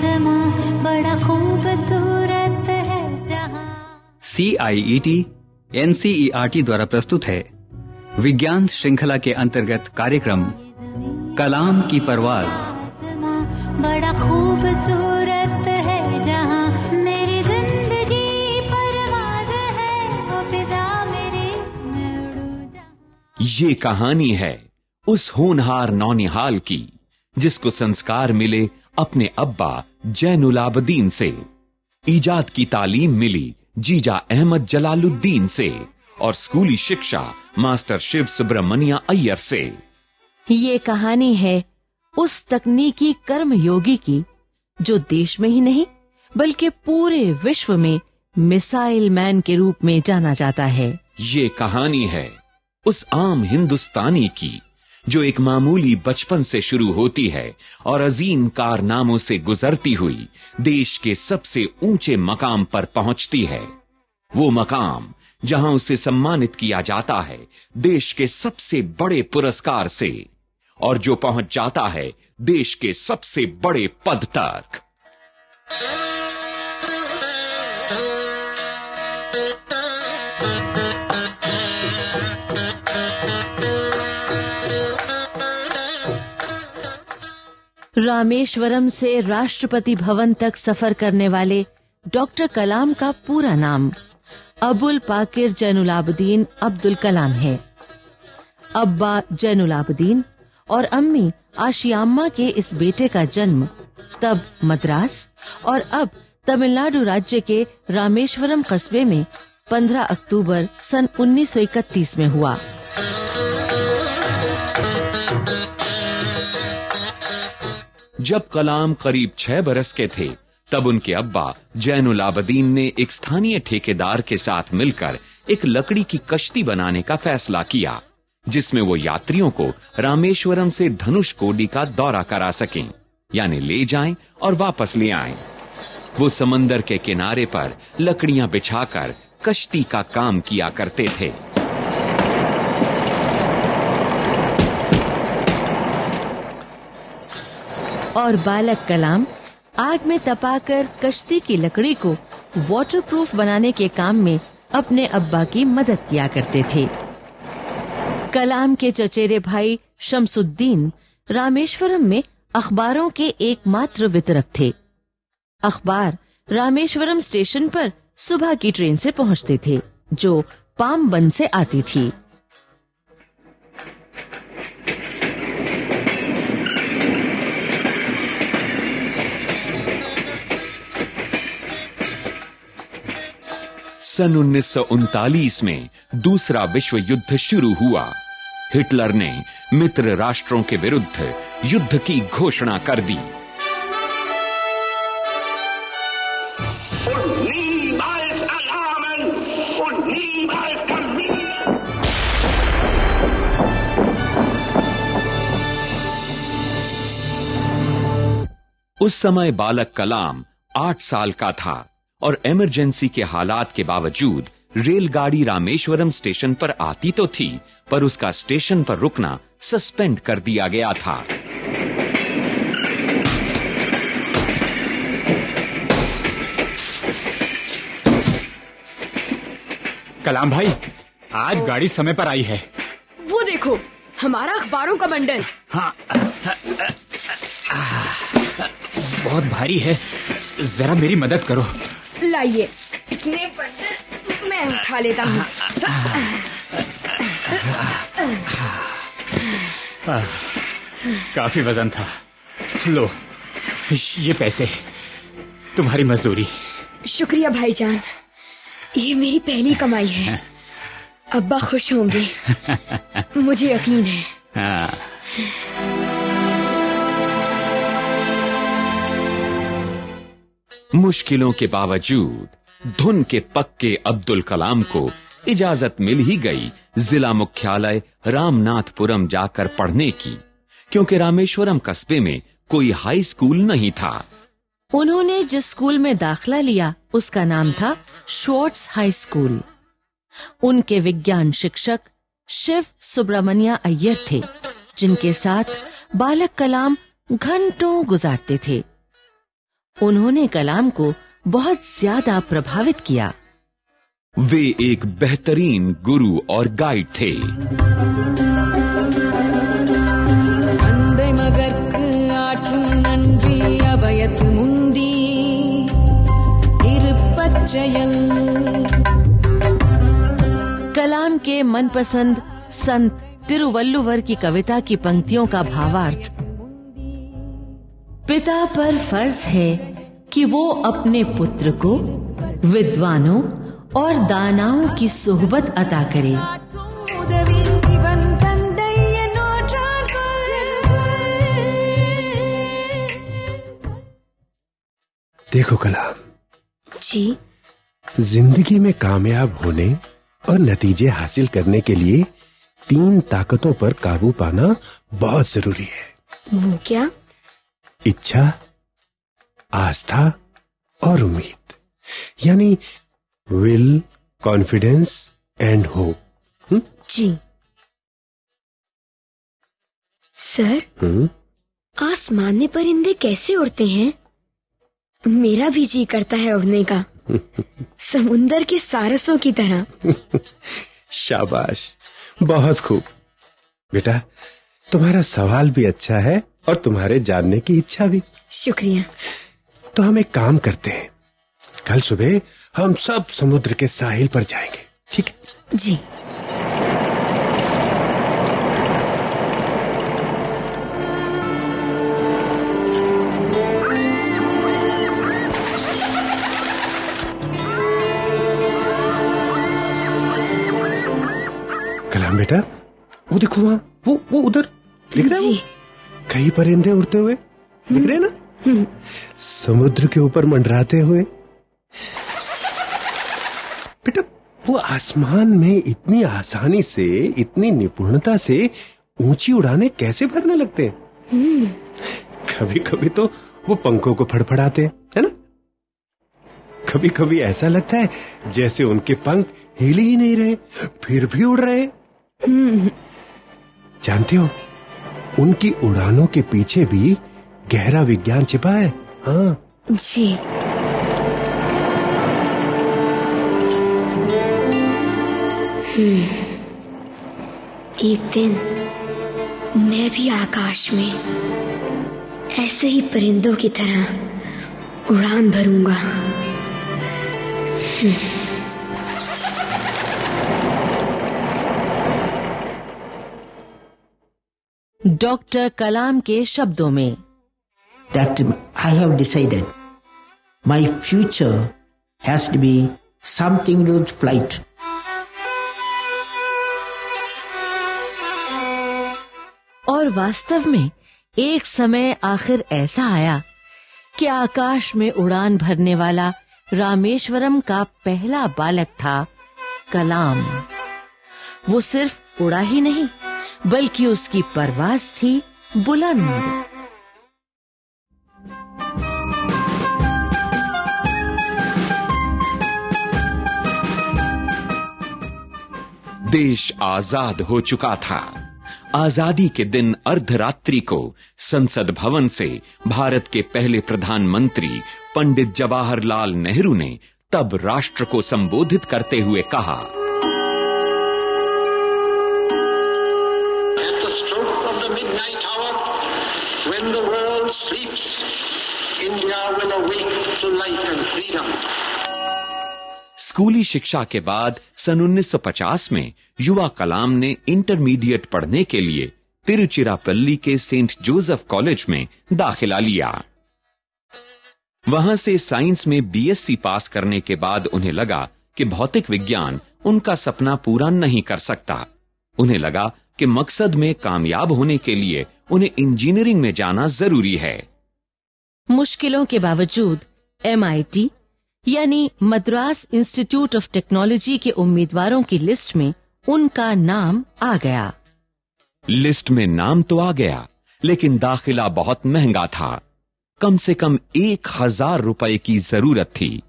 आसमां बड़ा खूबसूरत है C I E T N C E R T द्वारा प्रस्तुत है। विज्ञान श्रृंखला के अंतर्गत कार्यक्रम कलाम की परवाज। बड़ा खूबसूरत है जहाँ। मेरी ज़िंदगी परवाज है ये कहानी है उस होनहार नौनिहाल की जिसको संस्कार मिले अपने अब्बा जैनुलाबदीन से। ईजाद की तालीम मिली जीजा अहमद जलालुद्दीन से और स्कूली शिक्षा मास्टर शिव सुब्रमण्या अय्यर से। ये कहानी है उस तकनीकी कर्म योगी की जो देश में ही नहीं बल्कि पूरे विश्व में मिसाइल मैन के रूप में जाना जाता है। ये कहानी है उस आम हिंदुस्तानी की। जो एक मामूली बचपन से शुरू होती है और अजीम कारनामों से गुजरती हुई देश के सबसे ऊँचे मकाम पर पहुँचती है। वो मकाम जहाँ उसे सम्मानित किया जाता है देश के सबसे बड़े पुरस्कार से, और जो पहुँच जाता है देश के सबसे बड़े पद तक। रामेश्वरम से राष्ट्रपति भवन तक सफ़र करने वाले डॉक्टर कलाम का पूरा नाम अबुल पाकिर जैनुलाबदीन अब्दुल कलाम है। अब्बा जैनुलाबदीन और अम्मी आशियाम्मा के इस बेटे का जन्म तब मद्रास और अब तमिलनाडु राज्य के रामेश्वरम कस्बे में 15 अक्टूबर सन 1931 में हुआ। जब कलाम करीब छह बरस के थे, तब उनके अब्बा जैनुलाबदीन ने एक स्थानीय ठेकेदार के साथ मिलकर एक लकड़ी की कश्ती बनाने का फैसला किया, जिसमें वो यात्रियों को रामेश्वरम से धनुष कोडी का दौरा करा सकें, यानी ले जाएँ और वापस ले आएँ। वो समंदर के किनारे पर लकड़ियाँ बिछाकर कश्ती का काम किया करते थे और बालक कलाम आग में तपाकर कश्ती की लकड़ी को वाटरप्रूफ बनाने के काम में अपने अब्बा की मदद किया करते थे। कलाम के चचेरे भाई शमसुद्दीन रामेश्वरम में अखबारों के एकमात्र वितरक थे। अखबार रामेश्वरम स्टेशन पर सुबह की ट्रेन से पहुँचते थे, जो पामबंद से आती थी। सन उन्नीस में दूसरा विश्व युद्ध शुरू हुआ हिटलर ने मित्र राष्ट्रों के विरुद्ध युद्ध की घोषणा कर दी. उस समय बालक कलाम आठ साल का था और इमरजेंसी के हालात के बावजूद रेलगाड़ी रामेश्वरम स्टेशन पर आती तो थी पर उसका स्टेशन पर रुकना सस्पेंड कर दिया गया था। कलाम भाई आज गाड़ी समय पर आई है। वो देखो हमारा अखबारों का बंडल। हाँ बहुत भारी है। जरा मेरी मदद करो। लाइए। इतने मैं उठा लेता हूँ। काफ़ी वज़न था। लो ये पैसे तुम्हारी मजदूरी। शुक्रिया भाईजान। ये मेरी पहली कमाई है। अब्बा खुश होंगे। मुझे यकीन है। हाँ। मुश्किलों के बावजूद, धुन के पक्के अब्दुल कलाम को इजाज़त मिल ही गई जिला मुख्यालय रामनाथपुरम जाकर पढ़ने की, क्योंकि रामेश्वरम कस्बे में कोई हाई स्कूल नहीं था। उन्होंने जिस स्कूल में दाखला लिया, उसका नाम था श्वार्ट्स हाई स्कूल। उनके विज्ञान शिक्षक शिव सुब्रमण्या अय्यर थे, जिनके साथ बालक कलाम घंटों गुजारते थे। उन्होंने कलाम को बहुत ज़्यादा प्रभावित किया। वे एक बेहतरीन गुरु और गाइड थे। कलाम के मनपसंद संत तिरुवल्लुवर की कविता की पंक्तियों का भावार्थ पिता पर फ़र्ज़ है कि वो अपने पुत्र को विद्वानों और दानाओं की सोहबत अता करे। देखो कला जी। ज़िंदगी में कामयाब होने और नतीजे हासिल करने के लिए तीन ताकतों पर काबू पाना बहुत ज़रूरी है। वो क्या? इच्छा आस्था और उम्मीद। यानी विल कॉन्फिडेंस एंड होप जी। सर आसमान में परिंदे कैसे उड़ते हैं? मेरा भी जी करता है उड़ने का। समुंदर के सारसों की तरह। शाबाश। बहुत खूब। बेटा तुम्हारा सवाल भी अच्छा है और तुम्हारे जानने की इच्छा भी। शुक्रिया। तो हम एक काम करते हैं। कल सुबह हम सब समुद्र के साहिल पर जाएँगे ठीक है? जी। कलाम बेटा वो देखो वहाँ वो वो उधर। दिख रहा है कई परिंदे उड़ते हुए? दिख रहे हैं ना? समुद्र के ऊपर मंडराते हुए। बेटा वो आसमान में इतनी आसानी से इतनी निपुणता से ऊँची उड़ाने कैसे भरने लगते हैं? कभी कभी तो वो पंखों को फड़फड़ाते हैं है ना? कभी कभी ऐसा लगता है जैसे उनके पंख हिले ही नहीं रहे फिर भी उड़ रहे जानते हो उनकी उड़ानों के पीछे भी गहरा विज्ञान छिपा है। हाँ। जी। हम्म। एक दिन मैं भी आकाश में ऐसे ही परिंदों की तरह उड़ान भरूँगा। डॉक्टर कलाम के शब्दों में have decided my future has to be something to do with flight. और वास्तव में एक समय आखिर ऐसा आया कि आकाश में उड़ान भरने वाला रामेश्वरम का पहला बालक था कलाम वो सिर्फ़ उड़ा ही नहीं बल्कि उसकी परवाज थी बुलंद। देश आज़ाद हो चुका था। आज़ादी के दिन अर्धरात्रि को संसद भवन से भारत के पहले प्रधानमंत्री पंडित जवाहरलाल नेहरू ने तब राष्ट्र को संबोधित करते हुए कहा स्कूली शिक्षा के बाद सन 1950 में युवा कलाम ने इंटरमीडिएट पढ़ने के लिए तिरुचिरापल्ली के सेंट जोसेफ कॉलेज में दाखिला लिया। वहाँ से साइंस में बीएससी पास करने के बाद उन्हें लगा कि भौतिक विज्ञान उनका सपना पूरा नहीं कर सकता। उन्हें लगा कि मकसद में कामयाब होने के लिए उन्हें इंजीनियरिंग में जाना ज़रूरी है। मुश्किलों के बावजूद एमआईटी यानी मद्रास इंस्टीट्यूट ऑफ़ टेक्नोलॉजी के उम्मीदवारों की लिस्ट में उनका नाम आ गया। लिस्ट में नाम तो आ गया, लेकिन दाखिला बहुत महँगा था। कम से कम एक हज़ार रुपए की ज़रूरत थी,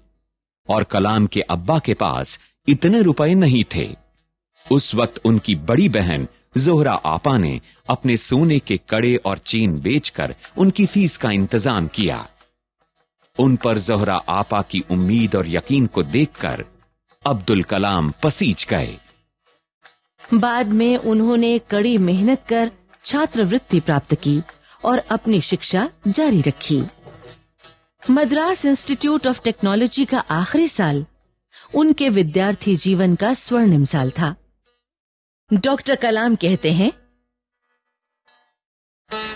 और कलाम के अब्बा के पास इतने रुपए नहीं थे। उस वक्त उनकी बड़ी बहन जोहरा आपा ने अपने सोने के कड़े और चेन बेचकर उनकी फ़ीस का इंतज़ाम किया। उन पर जोहरा आपा की उम्मीद और यकीन को देखकर अब्दुल कलाम पसीज गए। बाद में उन्होंने कड़ी मेहनत कर छात्रवृत्ति प्राप्त की और अपनी शिक्षा जारी रखी। मद्रास इंस्टीट्यूट ऑफ़ टेक्नोलॉजी का आखिरी साल उनके विद्यार्थी जीवन का स्वर्णिम साल था। डॉक्टर कलाम कहते हैं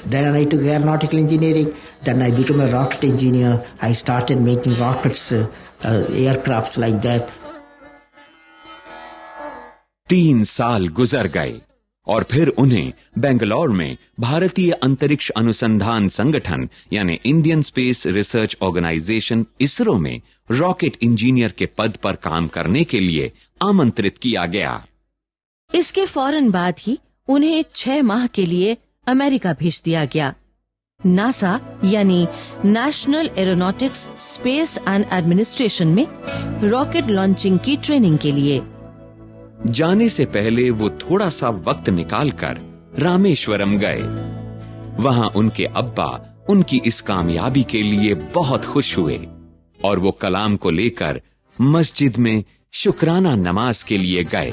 Then I took aeronautical engineering. Then I became a rocket engineer. I started making rockets, uh, uh, aircrafts like that. तीन साल गुजर गए और फिर उन्हें बेंगलौर में भारतीय अंतरिक्ष अनुसंधान संगठन यानी Indian space research organisation ISRO में रॉकेट इंजीनियर के पद पर काम करने के लिए आमंत्रित किया गया इसके फ़ौरन बाद ही उन्हें छह माह के लिए अमेरिका भेज दिया गया। नासा, यानी National Aeronautics Space and Administration में रॉकेट लॉन्चिंग की ट्रेनिंग के लिए। जाने से पहले वो थोड़ा सा वक्त निकालकर रामेश्वरम गए। वहाँ उनके अब्बा उनकी इस कामयाबी के लिए बहुत खुश हुए और वो कलाम को लेकर मस्जिद में शुक्राना नमाज़ के लिए गए।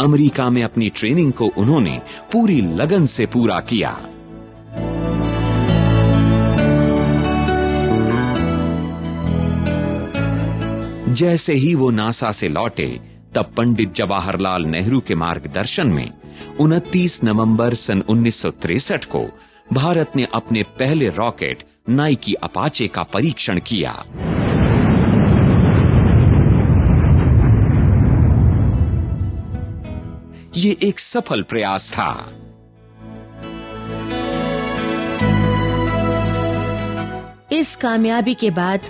अमेरिका में अपनी ट्रेनिंग को उन्होंने पूरी लगन से पूरा किया। जैसे ही वो नासा से लौटे, तब पंडित जवाहरलाल नेहरू के मार्गदर्शन में 29 नवंबर सन 1963 को भारत ने अपने पहले रॉकेट नाइकी अपाचे का परीक्षण किया। ये एक सफल प्रयास था। इस कामयाबी के बाद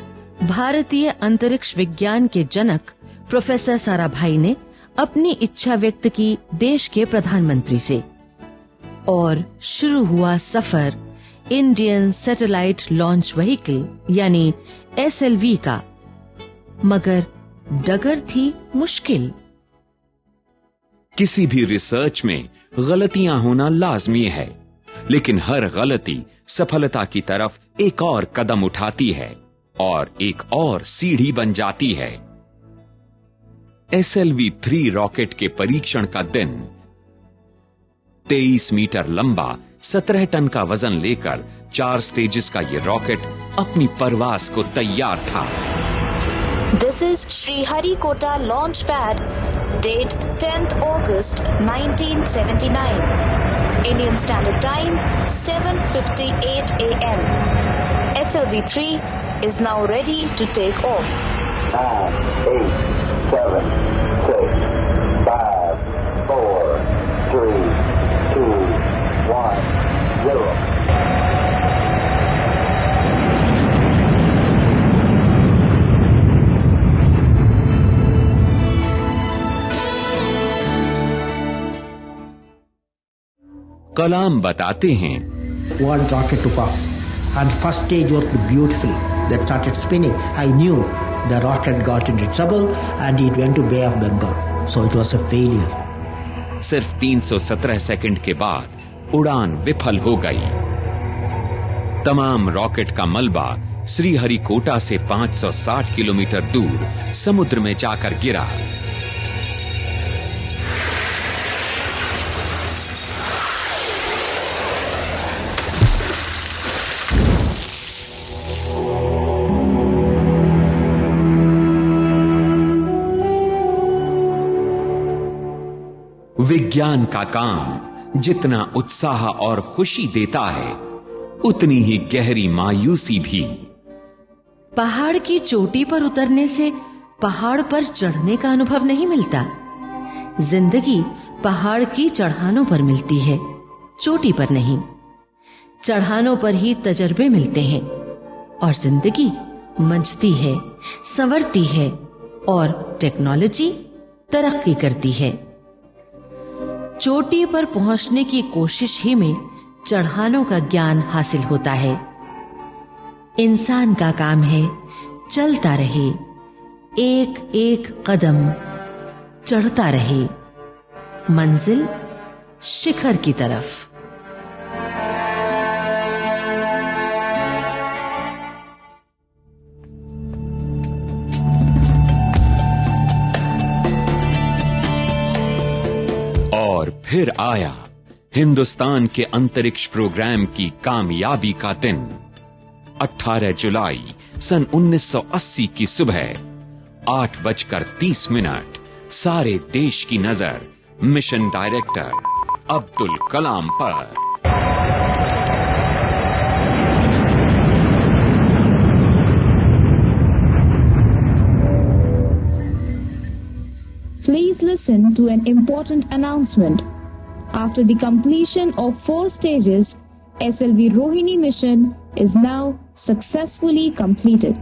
भारतीय अंतरिक्ष विज्ञान के जनक प्रोफेसर साराभाई ने अपनी इच्छा व्यक्त की देश के प्रधानमंत्री से। और शुरू हुआ सफ़र इंडियन सैटेलाइट लॉन्च व्हीकल, यानी एसएलवी का। मगर डगर थी मुश्किल। किसी भी रिसर्च में गलतियाँ होना लाजमी है, लेकिन हर गलती सफलता की तरफ़ एक और कदम उठाती है और एक और सीढ़ी बन जाती है। SLV-3 रॉकेट के परीक्षण का दिन। 23 मीटर लंबा 17 टन का वज़न लेकर चार स्टेजेस का ये रॉकेट अपनी परवास को तैयार था। This is Sriharikota launch pad date 10th August 1979 Indian Standard Time 7:58 AM SLV-3 is now ready to take off. 5 4 seven, six, five, four, three, two, one, zero. Kalam बताते हैं One rocket took off, and first stage worked beautifully. That started spinning. I knew the rocket got into trouble, and it went to Bay of Bengal. So it was a failure. सिर्फ़ 317 second के बाद उड़ान विफल हो गई तमाम rocket का मलबा श्रीहरिकोटा से 560 किलोमीटर दूर समुद्र में जाकर गिरा विज्ञान का काम जितना उत्साह और खुशी देता है, उतनी ही गहरी मायूसी भी। पहाड़ की चोटी पर उतरने से पहाड़ पर चढ़ने का अनुभव नहीं मिलता। ज़िंदगी पहाड़ की चढ़ानों पर मिलती है, चोटी पर नहीं। चढ़ानों पर ही तजर्बे मिलते हैं और ज़िंदगी मंचती है, संवरती है और टेक्नोलॉजी तरक्की करती है। चोटी पर पहुँचने की कोशिश ही में चढ़ानों का ज्ञान हासिल होता है। इंसान का काम है चलता रहे एक एक कदम चढ़ता रहे। मंजिल शिखर की तरफ़। और फिर आया हिंदुस्तान के अंतरिक्ष प्रोग्राम की कामयाबी का दिन। 18 जुलाई सन 1980 की सुबह, आठ बजकर तीस मिनट, सारे देश की नज़र मिशन डायरेक्टर अब्दुल कलाम पर। Listen to an important announcement. After the completion of four stages, SLV Rohini mission is now successfully completed.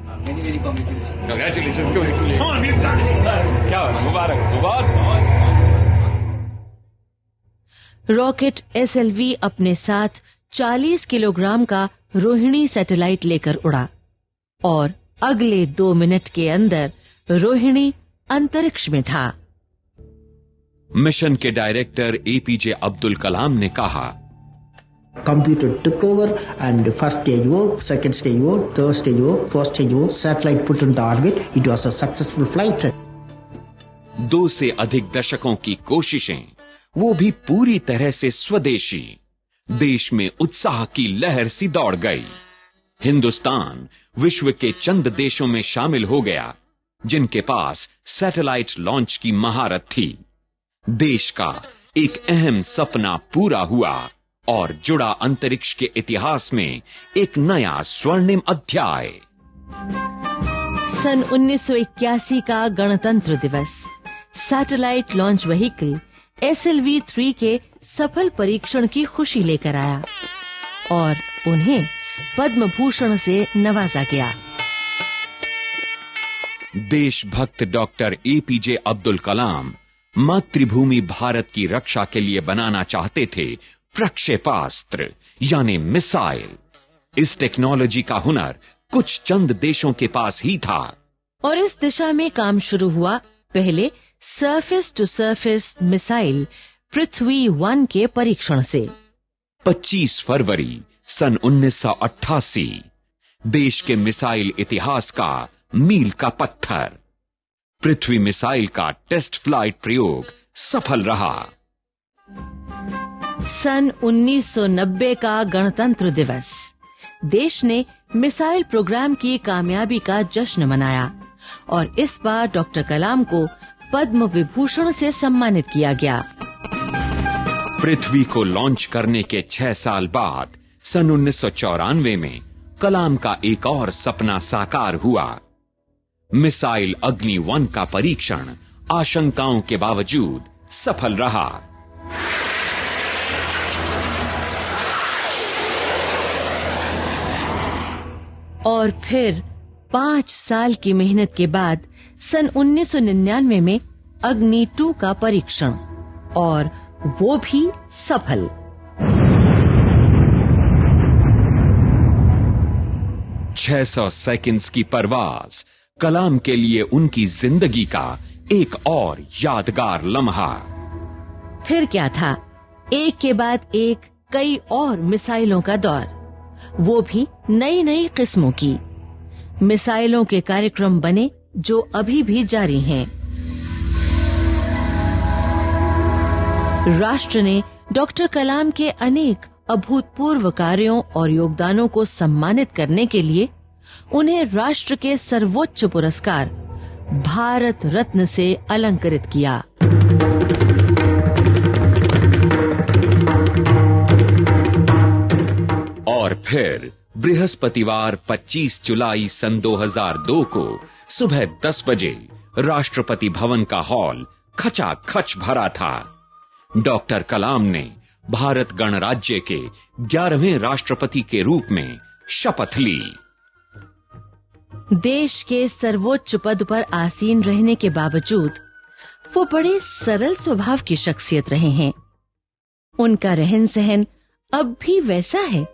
Rocket SLV अपने साथ 40 किलोग्राम का रोहिणी सैटेलाइट लेकर उड़ा और अगले दो मिनट के अंदर रोहिणी अंतरिक्ष में था मिशन के डायरेक्टर एपीजे अब्दुल कलाम ने कहा computer took over and first stage वो सेकंड स्टेज वो थर्ड स्टेज वो फ़र्स्ट स्टेज वो satellite put in the orbit it was a successful flight दो से अधिक दशकों की कोशिशें वो भी पूरी तरह से स्वदेशी। देश में उत्साह की लहर सी दौड़ गई। हिंदुस्तान विश्व के चंद देशों में शामिल हो गया जिनके पास सैटेलाइट लॉन्च की महारत थी। देश का एक अहम सपना पूरा हुआ और जुड़ा अंतरिक्ष के इतिहास में एक नया स्वर्णिम अध्याय। सन 1981 का गणतंत्र दिवस। Satellite Launch Vehicle SLV three के सफल परीक्षण की खुशी लेकर आया और उन्हें पद्म भूषण से नवाजा गया। देशभक्त डॉक्टर एपीजे अब्दुल कलाम मातृभूमि भारत की रक्षा के लिए बनाना चाहते थे प्रक्षेपास्त्र यानी मिसाइल। इस टेक्नोलॉजी का हुनर कुछ चंद देशों के पास ही था। और इस दिशा में काम शुरू हुआ। पहले surface to surface missile Prithvi one के परीक्षण से। 25 फरवरी सन 1988 देश के मिसाइल इतिहास का मील का पत्थर। पृथ्वी मिसाइल का टेस्ट फ़्लाइट प्रयोग सफल रहा। सन 1990 का गणतंत्र दिवस। देश ने मिसाइल प्रोग्राम की कामयाबी का जश्न मनाया और इस बार डॉक्टर कलाम को पद्म विभूषण से सम्मानित किया गया। पृथ्वी को लॉन्च करने के छह साल बाद सन उन्नीस सौ चौरानवे में कलाम का एक और सपना साकार हुआ। मिसाइल अग्नि वन का परीक्षण आशंकाओं के बावजूद सफल रहा। और फिर पाँच साल की मेहनत के बाद सन 1999 में अग्नि टू का परीक्षण और वो भी सफल। छह सौ सेकेंड्स की परवाज कलाम के लिए उनकी ज़िंदगी का एक और यादगार लम्हा। फिर क्या था? एक के बाद एक कई और मिसाइलों का दौर। वो भी नई नई किस्मों की। मिसाइलों के कार्यक्रम बने जो अभी भी जारी हैं। राष्ट्र ने डॉक्टर कलाम के अनेक अभूतपूर्व कार्यों और योगदानों को सम्मानित करने के लिए उन्हें राष्ट्र के सर्वोच्च पुरस्कार, भारत रत्न से अलंकृत किया। और फिर, बृहस्पतिवार 25 जुलाई सन 2002 को सुबह 10 बजे, राष्ट्रपति भवन का हॉल खचा खच भरा था। डॉक्टर कलाम ने भारत गणराज्य के ग्यारहवें राष्ट्रपति के रूप में शपथ ली। देश के सर्वोच्च पद पर आसीन रहने के बावजूद, वो बड़े सरल स्वभाव की शख्सियत रहे हैं। उनका रहन सहन अब भी वैसा है,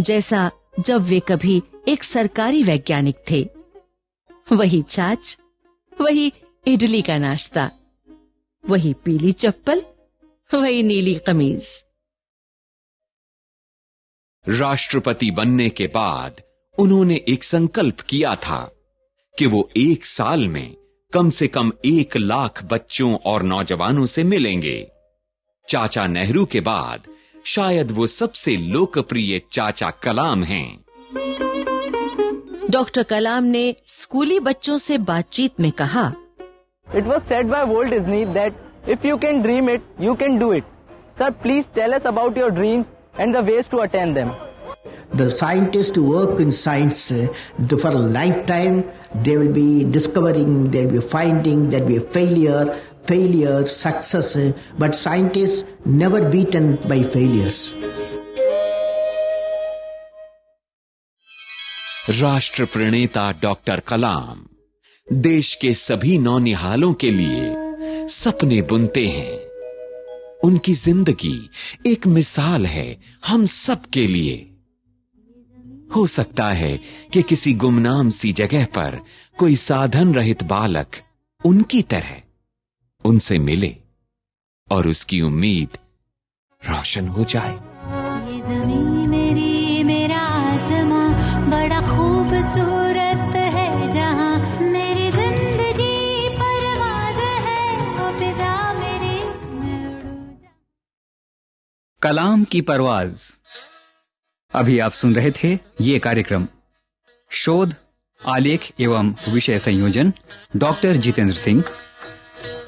जैसा जब वे कभी एक सरकारी वैज्ञानिक थे। वही छाछ वही इडली का नाश्ता, वही पीली चप्पल, वही नीली कमीज। राष्ट्रपति बनने के बाद उन्होंने एक संकल्प किया था कि वो एक साल में कम से कम एक लाख बच्चों और नौजवानों से मिलेंगे। चाचा नेहरू के बाद शायद वो सबसे लोकप्रिय चाचा कलाम हैं। डॉक्टर कलाम ने स्कूली बच्चों से बातचीत में कहा it was said by Walt Disney that if you can dream it you can do it sir please tell us about your dreams and the ways to attend them The scientists who work in science uh, for a lifetime, they will be discovering, they'll be finding, there'll be a failure, failure, success, uh, but scientists never beaten by failures. राष्ट्र प्रणेता doctor कलाम देश के सभी नौनिहालों के लिए सपने बुनते हैं उनकी ज़िंदगी एक मिसाल है हम सब के लिए हो सकता है कि किसी गुमनाम सी जगह पर कोई साधन रहित बालक उनकी तरह उनसे मिले और उसकी उम्मीद रोशन हो जाए। ये ज़मीन मेरी मेरा आसमां बड़ा खूबसूरत है जहाँ मेरी ज़िंदगी परवाज है वो फिजा मेरी। मैं उड़ूं कलाम की परवाज। अभी आप सुन रहे थे ये कार्यक्रम। शोध, आलेख एवं विषय संयोजन, डॉक्टर जितेंद्र सिंह।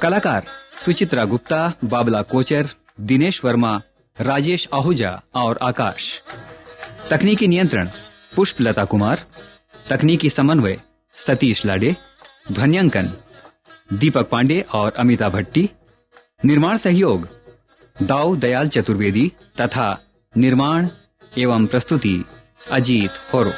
कलाकार, सुचित्रा गुप्ता, बाबला कोचर, दिनेश वर्मा, राजेश आहूजा और आकाश। तकनीकी नियंत्रण, पुष्पलता कुमार। तकनीकी समन्वय, सतीश लाडे। ध्वन्यांकन, दीपक पांडे और अमिता भट्टी। निर्माण सहयोग, दाऊ दयाल चतुर्वेदी तथा निर्माण एवं प्रस्तुति अजीत होरो।